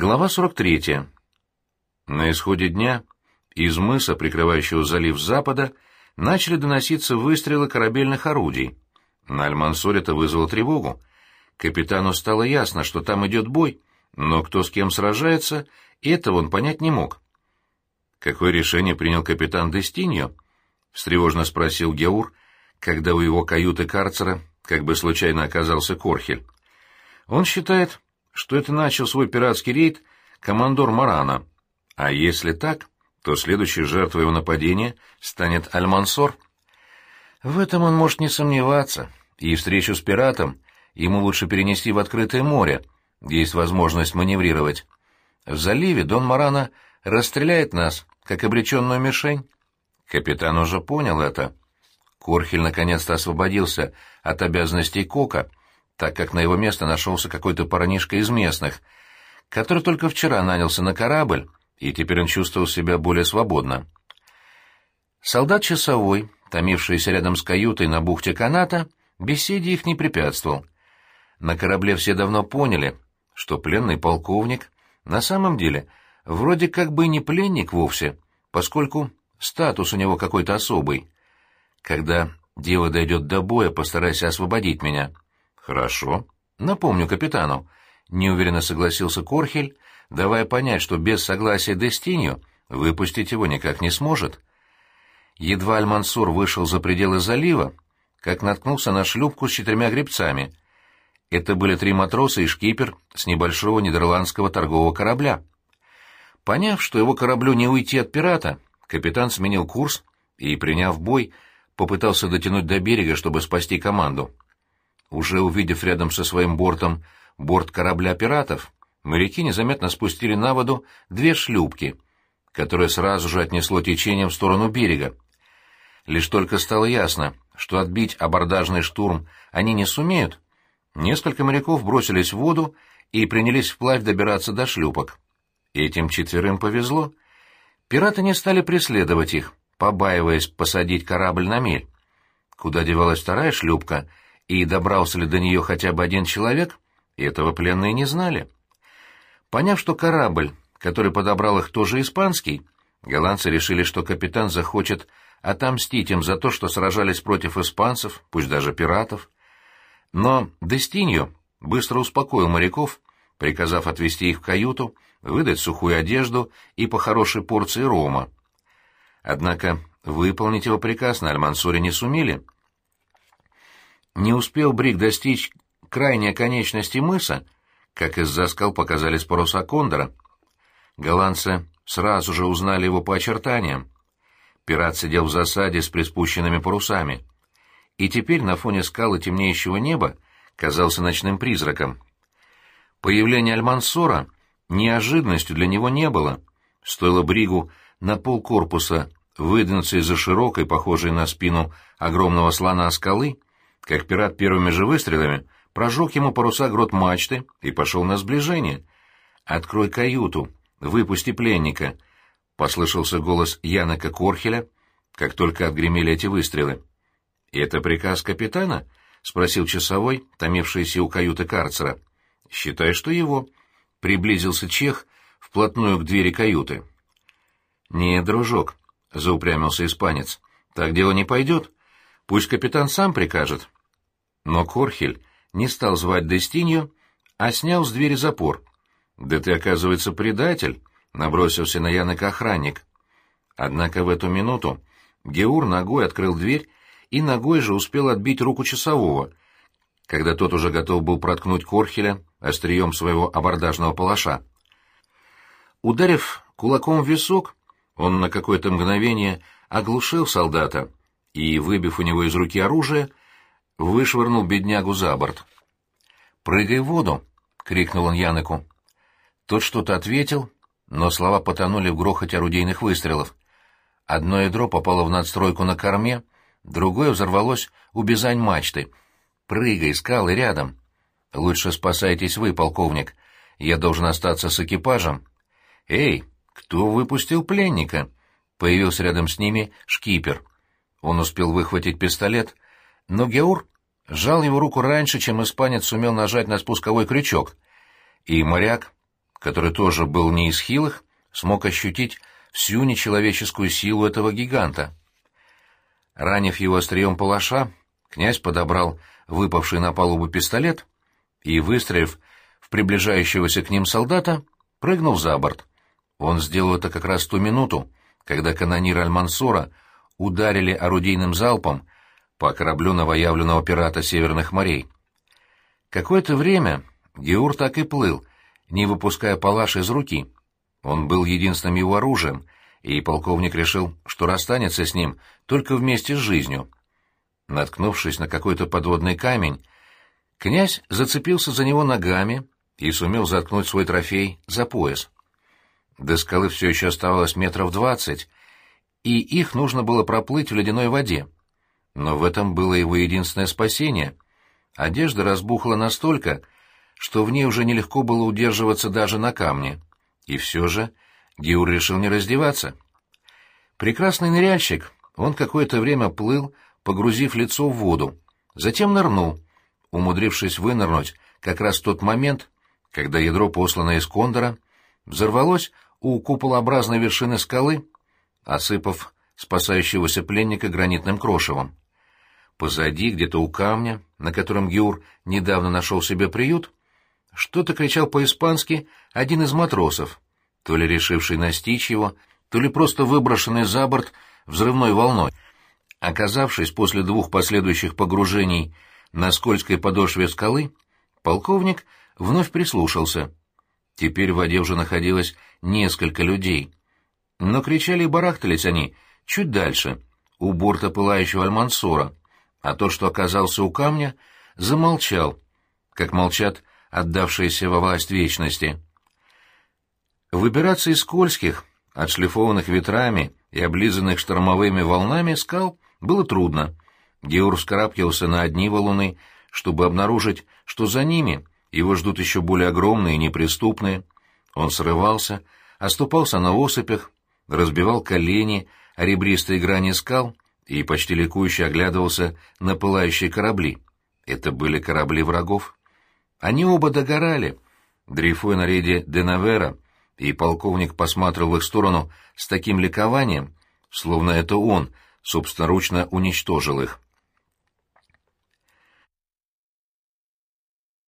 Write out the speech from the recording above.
Глава 43. На исходе дня из мыса, прикрывающего залив запада, начали доноситься выстрелы корабельных орудий. На Аль-Мансоре это вызвало тревогу. Капитану стало ясно, что там идет бой, но кто с кем сражается, этого он понять не мог. «Какое решение принял капитан Дестиньо?» — встревожно спросил Геур, когда у его каюты карцера как бы случайно оказался Корхель. «Он считает, что это начал свой пиратский рейд командор Марана. А если так, то следующей жертвой его нападения станет Альмансор. В этом он может не сомневаться, и встречу с пиратом ему лучше перенести в открытое море, где есть возможность маневрировать. В заливе Дон Марана расстреляет нас, как обреченную мишень. Капитан уже понял это. Корхель наконец-то освободился от обязанностей Кока так как на его место нашелся какой-то парнишка из местных, который только вчера нанялся на корабль, и теперь он чувствовал себя более свободно. Солдат часовой, томившийся рядом с каютой на бухте каната, беседе их не препятствовал. На корабле все давно поняли, что пленный полковник на самом деле вроде как бы не пленник вовсе, поскольку статус у него какой-то особый. Когда дело дойдет до боя, постарайся освободить меня. «Хорошо. Напомню капитану», — неуверенно согласился Корхель, давая понять, что без согласия Дестинью выпустить его никак не сможет. Едва Аль-Мансур вышел за пределы залива, как наткнулся на шлюпку с четырьмя гребцами. Это были три матроса и шкипер с небольшого нидерландского торгового корабля. Поняв, что его кораблю не уйти от пирата, капитан сменил курс и, приняв бой, попытался дотянуть до берега, чтобы спасти команду. Уже увидев рядом со своим бортом борт корабля пиратов, моряки незаметно спустили на воду две шлюпки, которые сразу же отнесло течением в сторону берега. Лишь только стало ясно, что отбить абордажный штурм они не сумеют, несколько моряков бросились в воду и принялись вплавь добираться до шлюпок. Этим четверым повезло. Пираты не стали преследовать их, побаиваясь посадить корабль на мель. Куда девалась вторая шлюпка — и добрался ли до нее хотя бы один человек, этого пленные не знали. Поняв, что корабль, который подобрал их, тоже испанский, голландцы решили, что капитан захочет отомстить им за то, что сражались против испанцев, пусть даже пиратов. Но Дестиньо быстро успокоил моряков, приказав отвезти их в каюту, выдать сухую одежду и по хорошей порции рома. Однако выполнить его приказ на Альмансоре не сумели — не успел Брик достичь крайней оконечности мыса, как из-за скал показались паруса Кондора. Голландцы сразу же узнали его по очертаниям. Пират сидел в засаде с приспущенными парусами. И теперь на фоне скалы темнеющего неба казался ночным призраком. Появление Альмансора неожиданностью для него не было. Стоило Бригу на полкорпуса выдвинуться из-за широкой, похожей на спину огромного слона скалы, как пират первыми же выстрелами прожег ему паруса грот мачты и пошел на сближение. «Открой каюту, выпусти пленника», — послышался голос Янока Корхеля, как только отгремели эти выстрелы. «Это приказ капитана?» — спросил часовой, томившийся у каюты карцера. «Считай, что его». Приблизился чех вплотную к двери каюты. «Не, дружок», — заупрямился испанец, — «так дело не пойдет. Пусть капитан сам прикажет». Но Корхель не стал звать Дестинью, а снял с двери запор. «Да ты, оказывается, предатель!» — набросился на Яныка охранник. Однако в эту минуту Геур ногой открыл дверь и ногой же успел отбить руку часового, когда тот уже готов был проткнуть Корхеля острием своего абордажного палаша. Ударив кулаком в висок, он на какое-то мгновение оглушил солдата и, выбив у него из руки оружие, вышвырнул беднягу за борт. «Прыгай в воду!» — крикнул он Янеку. Тот что-то ответил, но слова потонули в грохоте орудийных выстрелов. Одно ядро попало в надстройку на корме, другое взорвалось у бизань мачты. «Прыгай, скалы рядом!» «Лучше спасайтесь вы, полковник. Я должен остаться с экипажем». «Эй, кто выпустил пленника?» Появился рядом с ними шкипер. Он успел выхватить пистолет — но Геур сжал его руку раньше, чем испанец сумел нажать на спусковой крючок, и моряк, который тоже был не из хилых, смог ощутить всю нечеловеческую силу этого гиганта. Ранив его острием палаша, князь подобрал выпавший на палубу пистолет и, выстрелив в приближающегося к ним солдата, прыгнул за борт. Он сделал это как раз ту минуту, когда канониры Аль-Мансура ударили орудийным залпом по кораблю новоявленного пирата Северных морей. Какое-то время Геур так и плыл, не выпуская палаш из руки. Он был единственным его оружием, и полковник решил, что расстанется с ним только вместе с жизнью. Наткнувшись на какой-то подводный камень, князь зацепился за него ногами и сумел заткнуть свой трофей за пояс. До скалы все еще оставалось метров двадцать, и их нужно было проплыть в ледяной воде. Но в этом было его единственное спасение. Одежда разбухла настолько, что в ней уже нелегко было удерживаться даже на камне. И все же Геур решил не раздеваться. Прекрасный ныряльщик, он какое-то время плыл, погрузив лицо в воду, затем нырнул, умудрившись вынырнуть как раз в тот момент, когда ядро, посланное из кондора, взорвалось у куполообразной вершины скалы, осыпав спасающегося пленника гранитным крошевом. Позади, где-то у камня, на котором Геур недавно нашел себе приют, что-то кричал по-испански один из матросов, то ли решивший настичь его, то ли просто выброшенный за борт взрывной волной. Оказавшись после двух последующих погружений на скользкой подошве скалы, полковник вновь прислушался. Теперь в воде уже находилось несколько людей. Но кричали и барахтались они чуть дальше, у борта пылающего Альмансора, а тот, что оказался у камня, замолчал, как молчат отдавшиеся во власть вечности. Выбираться из скользких, отшлифованных ветрами и облизанных штормовыми волнами скал было трудно. Геур вскарабкивался на одни валуны, чтобы обнаружить, что за ними его ждут еще более огромные и неприступные. Он срывался, оступался на осыпях, разбивал колени, ребристые грани скал и почти ликующе оглядывался на пылающие корабли. Это были корабли врагов. Они оба догорали, дрейфуя на рейде Денавера, и полковник посматривал в их сторону с таким ликованием, словно это он собственноручно уничтожил их.